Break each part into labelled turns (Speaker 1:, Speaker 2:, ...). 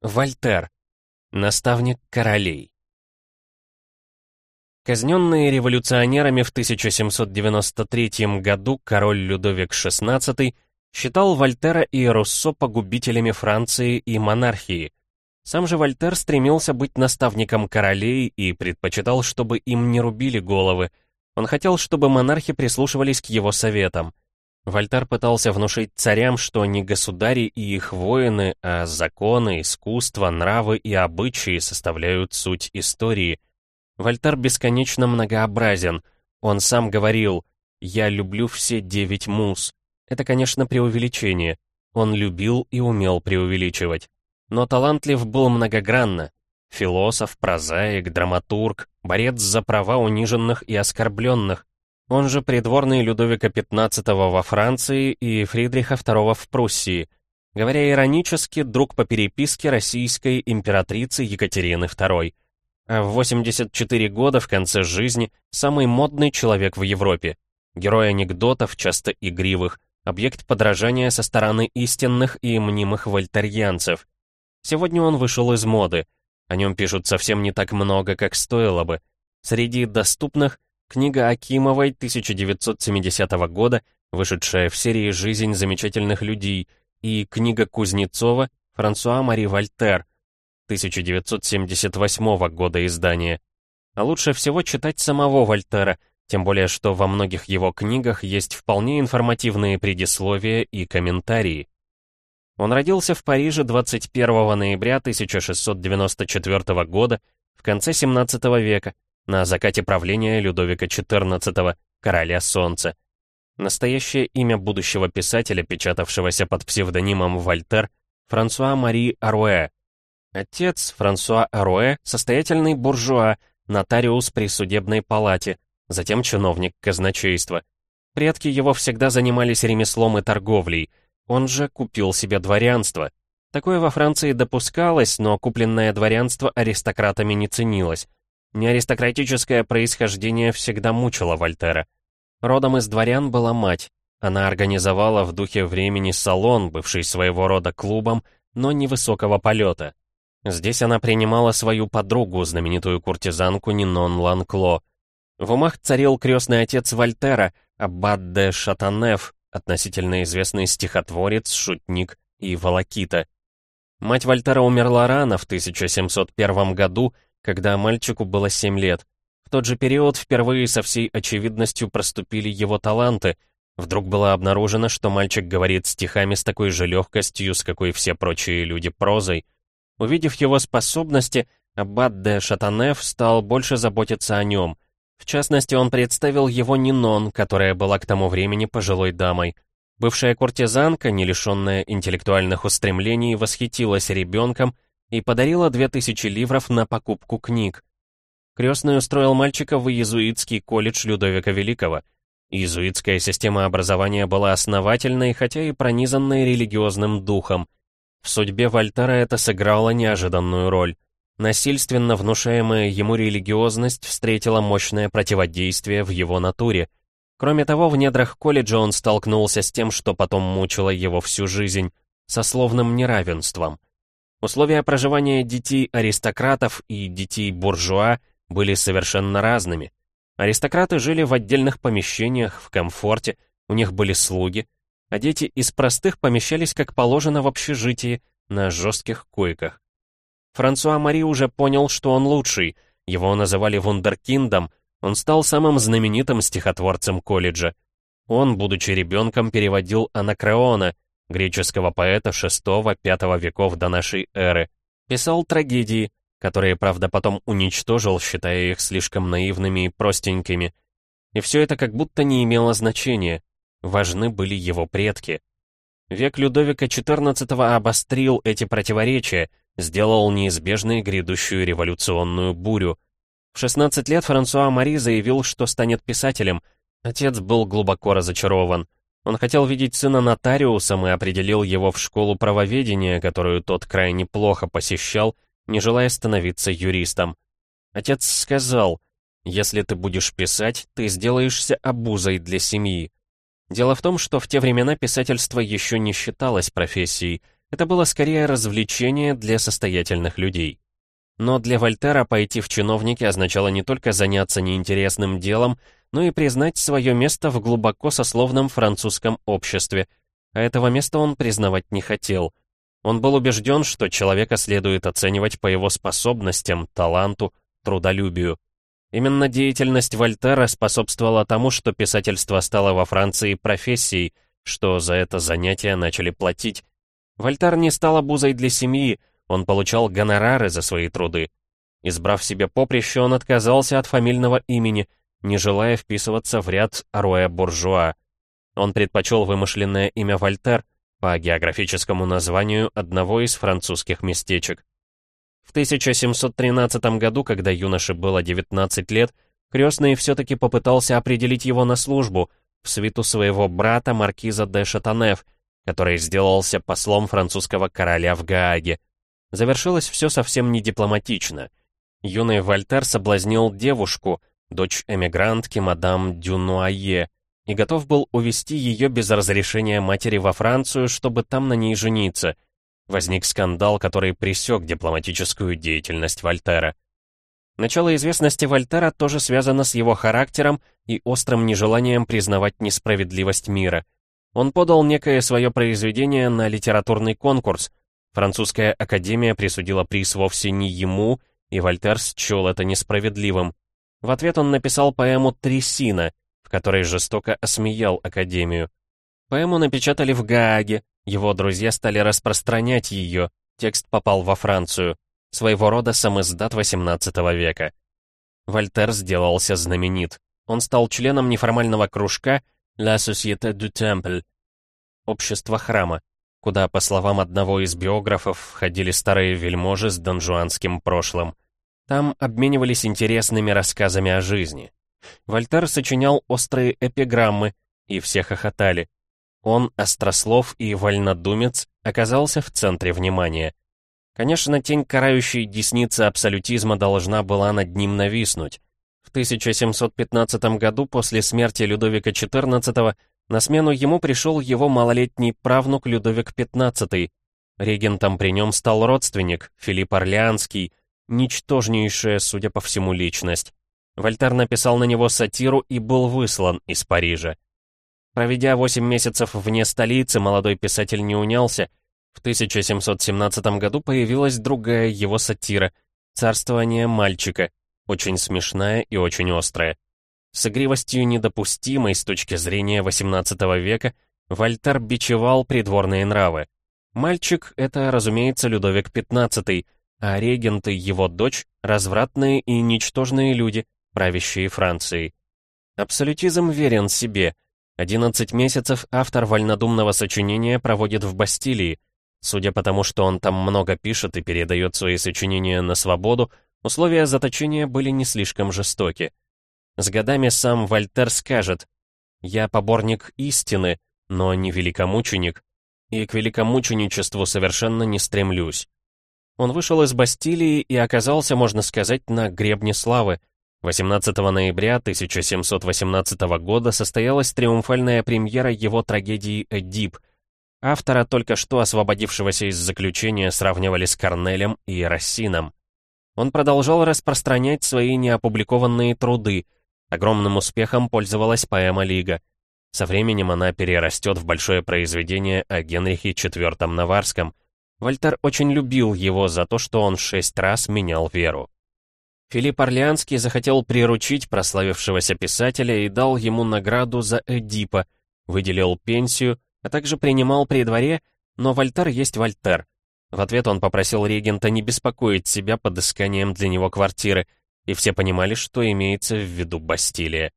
Speaker 1: Вольтер. Наставник королей. Казненный революционерами в 1793 году король Людовик XVI считал Вольтера и Руссо погубителями Франции и монархии. Сам же Вольтер стремился быть наставником королей и предпочитал, чтобы им не рубили головы. Он хотел, чтобы монархи прислушивались к его советам. Вольтер пытался внушить царям, что не государи и их воины, а законы, искусство, нравы и обычаи составляют суть истории. Вольтер бесконечно многообразен. Он сам говорил «Я люблю все девять мус». Это, конечно, преувеличение. Он любил и умел преувеличивать. Но талантлив был многогранно. Философ, прозаик, драматург, борец за права униженных и оскорбленных, он же придворный Людовика XV во Франции и Фридриха II в Пруссии. Говоря иронически, друг по переписке российской императрицы Екатерины II. А в 84 года в конце жизни самый модный человек в Европе. Герой анекдотов, часто игривых, объект подражания со стороны истинных и мнимых вольтерьянцев. Сегодня он вышел из моды. О нем пишут совсем не так много, как стоило бы. Среди доступных Книга Акимовой 1970 года, вышедшая в серии «Жизнь замечательных людей», и книга Кузнецова «Франсуа Мари Вольтер» 1978 года издания. А лучше всего читать самого Вольтера, тем более что во многих его книгах есть вполне информативные предисловия и комментарии. Он родился в Париже 21 ноября 1694 года, в конце 17 века, на закате правления Людовика XIV, короля солнца. Настоящее имя будущего писателя, печатавшегося под псевдонимом Вольтер, Франсуа Мари Аруэ. Отец Франсуа Аруэ — состоятельный буржуа, нотариус при судебной палате, затем чиновник казначейства. Предки его всегда занимались ремеслом и торговлей. Он же купил себе дворянство. Такое во Франции допускалось, но купленное дворянство аристократами не ценилось. Неаристократическое происхождение всегда мучило Вольтера. Родом из дворян была мать. Она организовала в духе времени салон, бывший своего рода клубом, но невысокого полета. Здесь она принимала свою подругу, знаменитую куртизанку Нинон Ланкло. В умах царил крестный отец Вольтера, Аббат де Шатанеф, относительно известный стихотворец, шутник и волокита. Мать Вольтера умерла рано, в 1701 году, когда мальчику было 7 лет. В тот же период впервые со всей очевидностью проступили его таланты. Вдруг было обнаружено, что мальчик говорит стихами с такой же легкостью, с какой все прочие люди прозой. Увидев его способности, Аббат де Шатанеф стал больше заботиться о нем. В частности, он представил его Нинон, которая была к тому времени пожилой дамой. Бывшая куртизанка, не лишенная интеллектуальных устремлений, восхитилась ребенком и подарила две тысячи ливров на покупку книг. Крестный устроил мальчика в иезуитский колледж Людовика Великого. Иезуитская система образования была основательной, хотя и пронизанной религиозным духом. В судьбе Вольтера это сыграло неожиданную роль. Насильственно внушаемая ему религиозность встретила мощное противодействие в его натуре. Кроме того, в недрах колледжа он столкнулся с тем, что потом мучило его всю жизнь, со словным неравенством. Условия проживания детей аристократов и детей буржуа были совершенно разными. Аристократы жили в отдельных помещениях, в комфорте, у них были слуги, а дети из простых помещались как положено в общежитии, на жестких койках. Франсуа Мари уже понял, что он лучший, его называли вундеркиндом, он стал самым знаменитым стихотворцем колледжа. Он, будучи ребенком, переводил Анакреона — греческого поэта VI-V веков до нашей эры. Писал трагедии, которые, правда, потом уничтожил, считая их слишком наивными и простенькими. И все это как будто не имело значения. Важны были его предки. Век Людовика XIV обострил эти противоречия, сделал неизбежной грядущую революционную бурю. В 16 лет Франсуа Мари заявил, что станет писателем. Отец был глубоко разочарован. Он хотел видеть сына нотариусом и определил его в школу правоведения, которую тот крайне плохо посещал, не желая становиться юристом. Отец сказал, «Если ты будешь писать, ты сделаешься обузой для семьи». Дело в том, что в те времена писательство еще не считалось профессией, Это было скорее развлечение для состоятельных людей. Но для Вольтера пойти в чиновники означало не только заняться неинтересным делом, но и признать свое место в глубоко сословном французском обществе, а этого места он признавать не хотел. Он был убежден, что человека следует оценивать по его способностям, таланту, трудолюбию. Именно деятельность Вольтера способствовала тому, что писательство стало во Франции профессией, что за это занятие начали платить. Вольтер не стал обузой для семьи, он получал гонорары за свои труды. Избрав себе поприще, он отказался от фамильного имени, не желая вписываться в ряд Аруэ-буржуа. Он предпочел вымышленное имя Вольтер по географическому названию одного из французских местечек. В 1713 году, когда юноше было 19 лет, крестный все-таки попытался определить его на службу в свиту своего брата маркиза де Шатанеф, который сделался послом французского короля в Гааге. Завершилось все совсем не дипломатично. Юный Вольтер соблазнил девушку, дочь эмигрантки мадам Дюнуае, и готов был увезти ее без разрешения матери во Францию, чтобы там на ней жениться — Возник скандал, который пресек дипломатическую деятельность Вольтера. Начало известности Вольтера тоже связано с его характером и острым нежеланием признавать несправедливость мира. Он подал некое свое произведение на литературный конкурс. Французская академия присудила приз вовсе не ему, и Вольтер счел это несправедливым. В ответ он написал поэму «Трясина», в которой жестоко осмеял академию. Поэму напечатали в Гааге, его друзья стали распространять ее, текст попал во Францию, своего рода самиздат XVIII века. Вольтер сделался знаменит. Он стал членом неформального кружка «La Société du Temple» — «Общество храма», куда, по словам одного из биографов, входили старые вельможи с донжуанским прошлым. Там обменивались интересными рассказами о жизни. Вольтер сочинял острые эпиграммы, и все хохотали. Он, острослов и вольнодумец, оказался в центре внимания. Конечно, тень карающей десницы абсолютизма должна была над ним нависнуть. В 1715 году, после смерти Людовика XIV, на смену ему пришел его малолетний правнук Людовик XV. Регентом при нем стал родственник, Филипп Орлеанский, ничтожнейшая, судя по всему, личность. Вольтер написал на него сатиру и был выслан из Парижа. Проведя 8 месяцев вне столицы, молодой писатель не унялся. В 1717 году появилась другая его сатира «Царствование мальчика», очень смешная и очень острая. С игривостью недопустимой с точки зрения XVIII века Вольтер бичевал придворные нравы. Мальчик — это, разумеется, Людовик XV, а регенты его дочь — развратные и ничтожные люди, правящие Францией. Абсолютизм верен себе — 11 месяцев автор вольнодумного сочинения проводит в Бастилии. Судя по тому, что он там много пишет и передает свои сочинения на свободу, условия заточения были не слишком жестоки. С годами сам Вольтер скажет «Я поборник истины, но не великомученик, и к великомученичеству совершенно не стремлюсь». Он вышел из Бастилии и оказался, можно сказать, на гребне славы, 18 ноября 1718 года состоялась триумфальная премьера его трагедии «Эдип». Автора, только что освободившегося из заключения, сравнивали с Корнелем и Рассином. Он продолжал распространять свои неопубликованные труды. Огромным успехом пользовалась поэма «Лига». Со временем она перерастет в большое произведение о Генрихе IV Наварском. Вольтер очень любил его за то, что он шесть раз менял веру. Филипп Орлеанский захотел приручить прославившегося писателя и дал ему награду за Эдипа, выделил пенсию, а также принимал при дворе, но Вольтер есть Вольтер. В ответ он попросил регента не беспокоить себя подысканием для него квартиры, и все понимали, что имеется в виду Бастилия.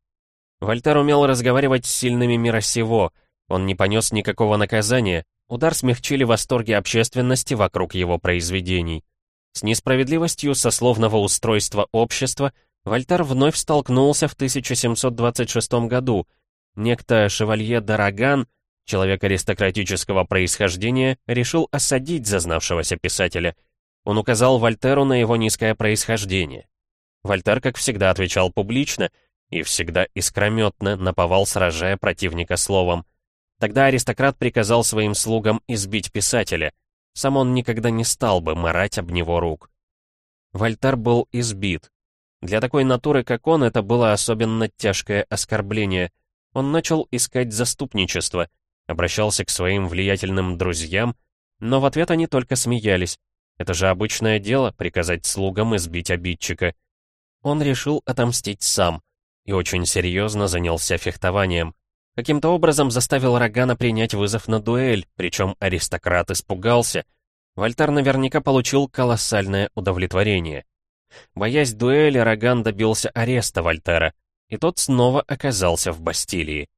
Speaker 1: Вольтер умел разговаривать с сильными мира сего, он не понес никакого наказания, удар смягчили восторги общественности вокруг его произведений. С несправедливостью сословного устройства общества Вольтер вновь столкнулся в 1726 году. Некто Шевалье Дороган, человек аристократического происхождения, решил осадить зазнавшегося писателя. Он указал Вольтеру на его низкое происхождение. Вольтер, как всегда, отвечал публично и всегда искрометно наповал, сражая противника словом. Тогда аристократ приказал своим слугам избить писателя — сам он никогда не стал бы марать об него рук. Вольтер был избит. Для такой натуры, как он, это было особенно тяжкое оскорбление. Он начал искать заступничество, обращался к своим влиятельным друзьям, но в ответ они только смеялись. Это же обычное дело — приказать слугам избить обидчика. Он решил отомстить сам и очень серьезно занялся фехтованием. Каким-то образом заставил Рогана принять вызов на дуэль, причем аристократ испугался. Вольтар наверняка получил колоссальное удовлетворение. Боясь дуэли, Роган добился ареста Вольтера, и тот снова оказался в Бастилии.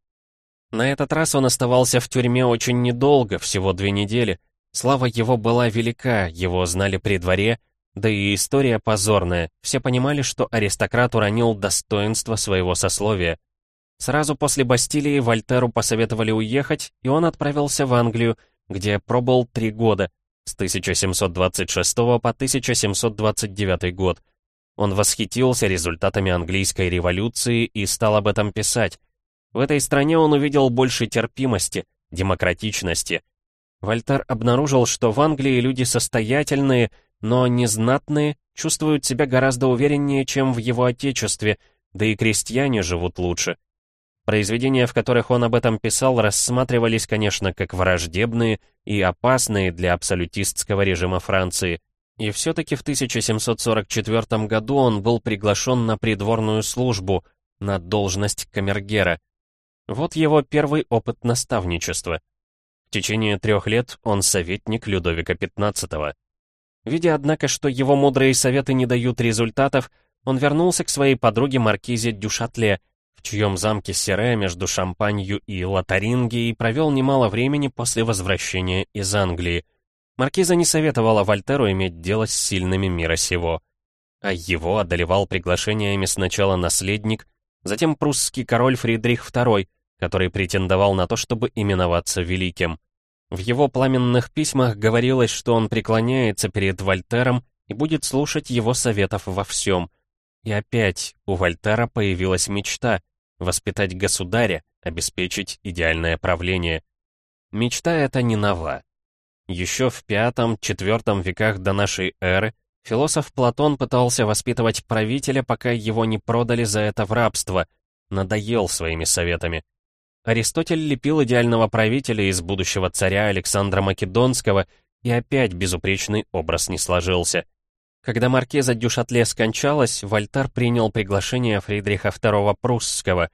Speaker 1: На этот раз он оставался в тюрьме очень недолго, всего две недели. Слава его была велика, его знали при дворе, да и история позорная. Все понимали, что аристократ уронил достоинство своего сословия. Сразу после Бастилии Вольтеру посоветовали уехать, и он отправился в Англию, где пробыл три года, с 1726 по 1729 год. Он восхитился результатами английской революции и стал об этом писать. В этой стране он увидел больше терпимости, демократичности. Вольтер обнаружил, что в Англии люди состоятельные, но незнатные, чувствуют себя гораздо увереннее, чем в его отечестве, да и крестьяне живут лучше. Произведения, в которых он об этом писал, рассматривались, конечно, как враждебные и опасные для абсолютистского режима Франции. И все-таки в 1744 году он был приглашен на придворную службу, на должность камергера. Вот его первый опыт наставничества. В течение трех лет он советник Людовика XV. Видя, однако, что его мудрые советы не дают результатов, он вернулся к своей подруге Маркизе Дюшатле, в чьем замке Сере между Шампанью и Лотарингией провел немало времени после возвращения из Англии. Маркиза не советовала Вольтеру иметь дело с сильными мира сего. А его одолевал приглашениями сначала наследник, затем прусский король Фридрих II, который претендовал на то, чтобы именоваться великим. В его пламенных письмах говорилось, что он преклоняется перед Вольтером и будет слушать его советов во всем. И опять у Вольтера появилась мечта — Воспитать государя, обеспечить идеальное правление. Мечта эта не нова. Еще в V-IV веках до нашей эры философ Платон пытался воспитывать правителя, пока его не продали за это в рабство, надоел своими советами. Аристотель лепил идеального правителя из будущего царя Александра Македонского, и опять безупречный образ не сложился. Когда маркиза Дюшатле скончалась, Вольтар принял приглашение Фридриха II Прусского.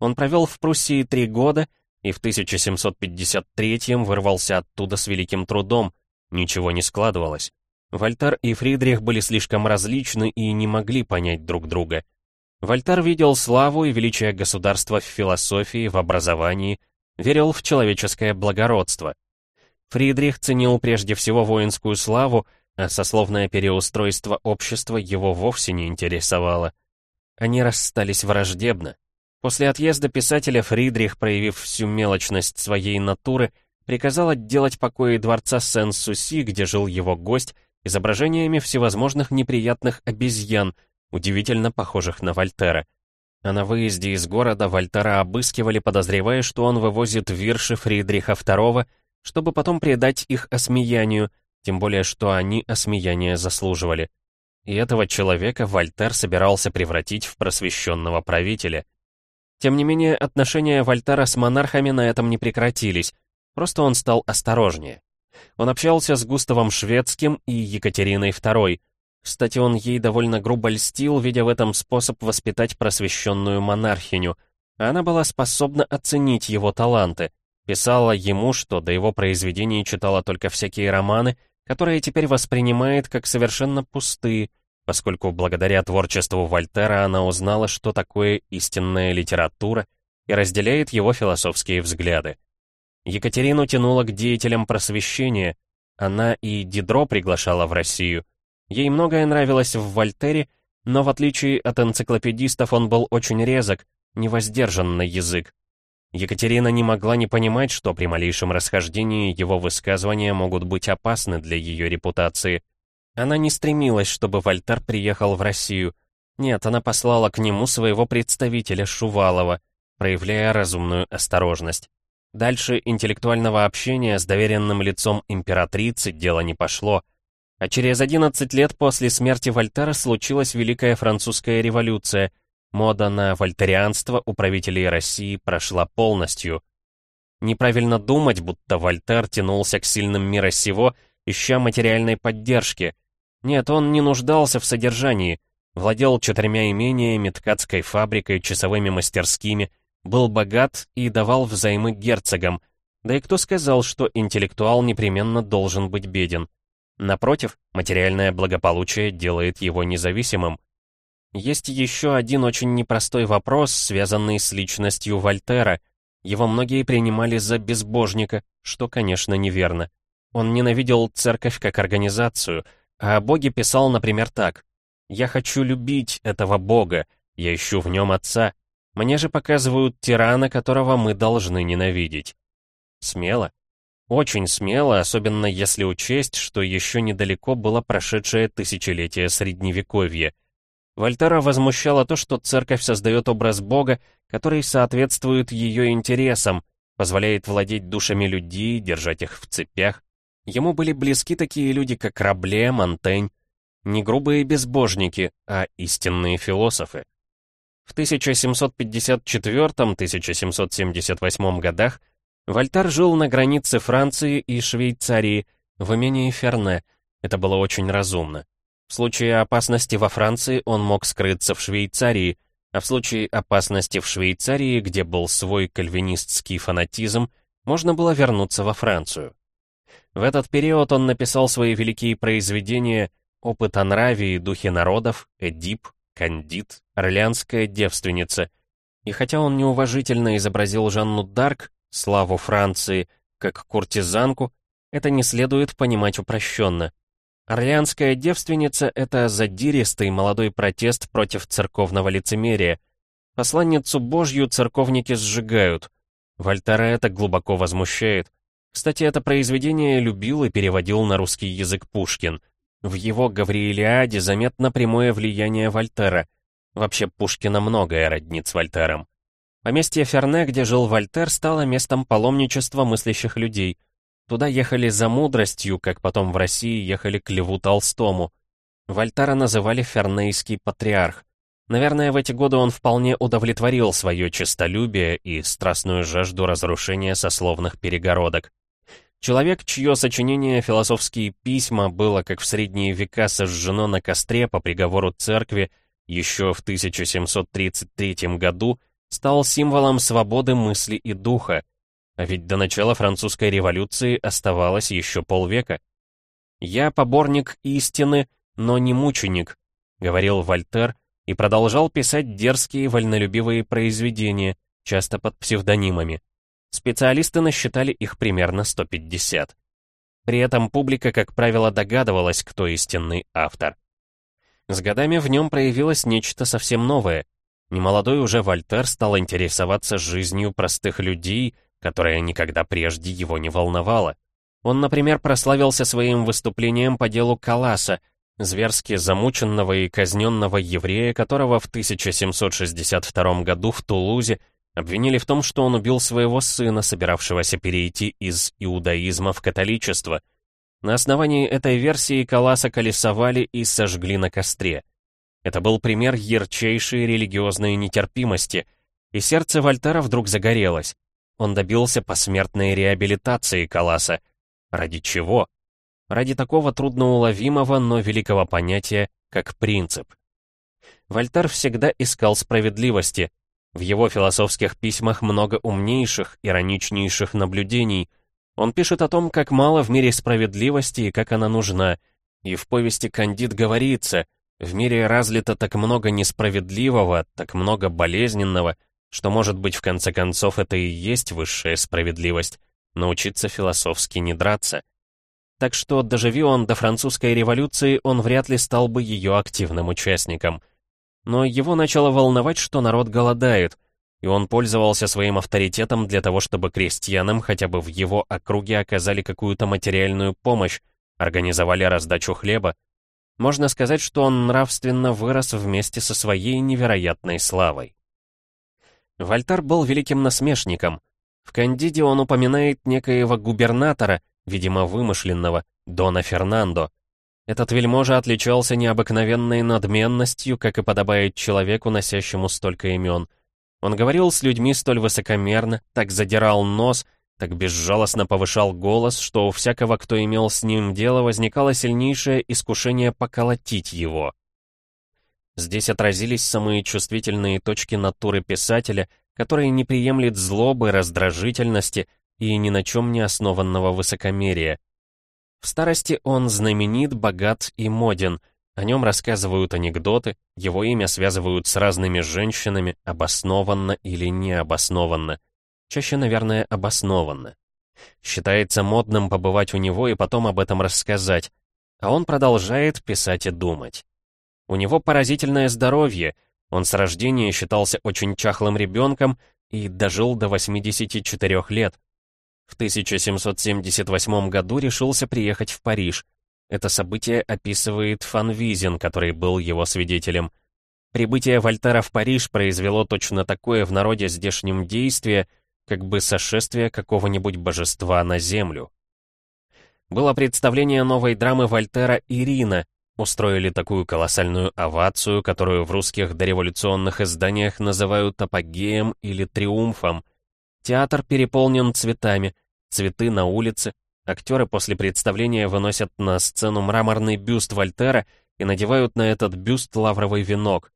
Speaker 1: Он провел в Пруссии три года и в 1753 вырвался оттуда с великим трудом. Ничего не складывалось. Вольтар и Фридрих были слишком различны и не могли понять друг друга. Вольтар видел славу и величие государства в философии, в образовании, верил в человеческое благородство. Фридрих ценил прежде всего воинскую славу а сословное переустройство общества его вовсе не интересовало. Они расстались враждебно. После отъезда писателя Фридрих, проявив всю мелочность своей натуры, приказал отделать покои дворца Сен-Суси, где жил его гость, изображениями всевозможных неприятных обезьян, удивительно похожих на Вольтера. А на выезде из города Вольтера обыскивали, подозревая, что он вывозит вирши Фридриха II, чтобы потом предать их осмеянию, тем более что они осмеяния заслуживали. И этого человека Вольтер собирался превратить в просвещенного правителя. Тем не менее, отношения Вольтера с монархами на этом не прекратились, просто он стал осторожнее. Он общался с Густавом Шведским и Екатериной II. Кстати, он ей довольно грубо льстил, видя в этом способ воспитать просвещенную монархиню, она была способна оценить его таланты, писала ему, что до его произведений читала только всякие романы, которые теперь воспринимает как совершенно пустые, поскольку благодаря творчеству Вольтера она узнала, что такое истинная литература, и разделяет его философские взгляды. Екатерину тянула к деятелям просвещения, она и Дидро приглашала в Россию. Ей многое нравилось в Вольтере, но в отличие от энциклопедистов он был очень резок, невоздержанный язык. Екатерина не могла не понимать, что при малейшем расхождении его высказывания могут быть опасны для ее репутации. Она не стремилась, чтобы Вольтер приехал в Россию. Нет, она послала к нему своего представителя Шувалова, проявляя разумную осторожность. Дальше интеллектуального общения с доверенным лицом императрицы дело не пошло, а через 11 лет после смерти Вольтера случилась Великая Французская революция. Мода на вольтерианство у правителей России прошла полностью. Неправильно думать, будто Вольтер тянулся к сильным мира сего, ища материальной поддержки. Нет, он не нуждался в содержании, владел четырьмя имениями, ткацкой фабрикой, часовыми мастерскими, был богат и давал взаймы герцогам. Да и кто сказал, что интеллектуал непременно должен быть беден? Напротив, материальное благополучие делает его независимым. Есть еще один очень непростой вопрос, связанный с личностью Вольтера. Его многие принимали за безбожника, что, конечно, неверно. Он ненавидел церковь как организацию, а о Боге писал, например, так. «Я хочу любить этого Бога, я ищу в нем Отца. Мне же показывают тирана, которого мы должны ненавидеть». Смело? Очень смело, особенно если учесть, что еще недалеко было прошедшее тысячелетие Средневековья. Вольтера возмущало то, что церковь создает образ Бога, который соответствует ее интересам, позволяет владеть душами людей, держать их в цепях. Ему были близки такие люди, как Рабле, Монтень. Не грубые безбожники, а истинные философы. В 1754-1778 годах Вольтар жил на границе Франции и Швейцарии, в имении Ферне. Это было очень разумно. В случае опасности во Франции он мог скрыться в Швейцарии, а в случае опасности в Швейцарии, где был свой кальвинистский фанатизм, можно было вернуться во Францию. В этот период он написал свои великие произведения «Опыт о нраве и духе народов», «Эдип», «Кандид», «Орлеанская девственница». И хотя он неуважительно изобразил Жанну Дарк, славу Франции, как куртизанку, это не следует понимать упрощенно. Орлеанская девственница — это задиристый молодой протест против церковного лицемерия. Посланницу Божью церковники сжигают. Вольтера это глубоко возмущает. Кстати, это произведение любил и переводил на русский язык Пушкин. В его «Гавриилиаде» заметно прямое влияние Вольтера. Вообще Пушкина многое роднит с Вольтером. Поместье Ферне, где жил Вольтер, стало местом паломничества мыслящих людей. Туда ехали за мудростью, как потом в России ехали к Льву Толстому. Вольтера называли Фернейский патриарх. Наверное, в эти годы он вполне удовлетворил свое честолюбие и страстную жажду разрушения сословных перегородок. Человек, чье сочинение «Философские письма» было, как в средние века, сожжено на костре по приговору церкви еще в 1733 году, стал символом свободы мысли и духа, а ведь до начала французской революции оставалось еще полвека. «Я поборник истины, но не мученик», — говорил Вольтер и продолжал писать дерзкие вольнолюбивые произведения, часто под псевдонимами. Специалисты насчитали их примерно 150. При этом публика, как правило, догадывалась, кто истинный автор. С годами в нем проявилось нечто совсем новое. Немолодой уже Вольтер стал интересоваться жизнью простых людей, которая никогда прежде его не волновала. Он, например, прославился своим выступлением по делу Каласа, зверски замученного и казненного еврея, которого в 1762 году в Тулузе обвинили в том, что он убил своего сына, собиравшегося перейти из иудаизма в католичество. На основании этой версии Каласа колесовали и сожгли на костре. Это был пример ярчайшей религиозной нетерпимости, и сердце Вольтера вдруг загорелось. Он добился посмертной реабилитации Каласа. Ради чего? Ради такого трудноуловимого, но великого понятия, как принцип. Вольтер всегда искал справедливости. В его философских письмах много умнейших, ироничнейших наблюдений. Он пишет о том, как мало в мире справедливости и как она нужна. И в повести «Кандид» говорится, в мире разлито так много несправедливого, так много болезненного, что, может быть, в конце концов, это и есть высшая справедливость — научиться философски не драться. Так что, доживи он до французской революции, он вряд ли стал бы ее активным участником. Но его начало волновать, что народ голодает, и он пользовался своим авторитетом для того, чтобы крестьянам хотя бы в его округе оказали какую-то материальную помощь, организовали раздачу хлеба, можно сказать, что он нравственно вырос вместе со своей невероятной славой. Вольтар был великим насмешником. В «Кандиде» он упоминает некоего губернатора, видимо, вымышленного, Дона Фернандо. Этот вельможа отличался необыкновенной надменностью, как и подобает человеку, носящему столько имен. Он говорил с людьми столь высокомерно, так задирал нос, так безжалостно повышал голос, что у всякого, кто имел с ним дело, возникало сильнейшее искушение поколотить его. Здесь отразились самые чувствительные точки натуры писателя, который не приемлет злобы, раздражительности и ни на чем не основанного высокомерия. В старости он знаменит, богат и моден, о нем рассказывают анекдоты, его имя связывают с разными женщинами, обоснованно или необоснованно. Чаще, наверное, обоснованно. Считается модным побывать у него и потом об этом рассказать, а он продолжает писать и думать. У него поразительное здоровье, он с рождения считался очень чахлым ребенком и дожил до 84 лет. В 1778 году решился приехать в Париж. Это событие описывает Фан Визин, который был его свидетелем. Прибытие Вольтера в Париж произвело точно такое в народе здешнем действие, как бы сошествие какого-нибудь божества на землю. Было представление новой драмы Вольтера «Ирина», устроили такую колоссальную овацию, которую в русских дореволюционных изданиях называют апогеем или триумфом. Театр переполнен цветами, цветы на улице, актеры после представления выносят на сцену мраморный бюст Вольтера и надевают на этот бюст лавровый венок.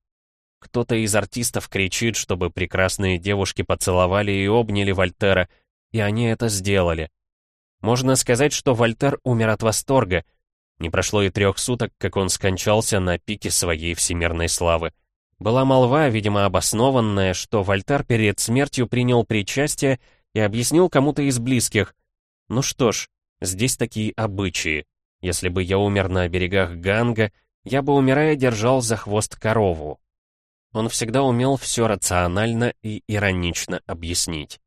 Speaker 1: Кто-то из артистов кричит, чтобы прекрасные девушки поцеловали и обняли Вольтера, и они это сделали. Можно сказать, что Вольтер умер от восторга — не прошло и трех суток, как он скончался на пике своей всемирной славы. Была молва, видимо, обоснованная, что Вольтер перед смертью принял причастие и объяснил кому-то из близких. Ну что ж, здесь такие обычаи. Если бы я умер на берегах Ганга, я бы, умирая, держал за хвост корову. Он всегда умел все рационально и иронично объяснить.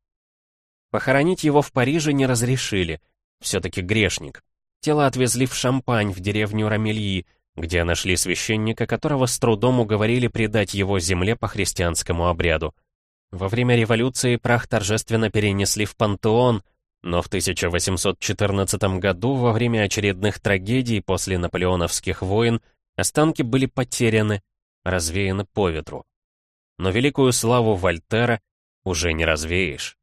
Speaker 1: Похоронить его в Париже не разрешили, все-таки грешник. Тело отвезли в Шампань, в деревню Рамельи, где нашли священника, которого с трудом уговорили предать его земле по христианскому обряду. Во время революции прах торжественно перенесли в пантеон, но в 1814 году, во время очередных трагедий после наполеоновских войн, останки были потеряны, развеяны по ветру. Но великую славу Вольтера уже не развеешь.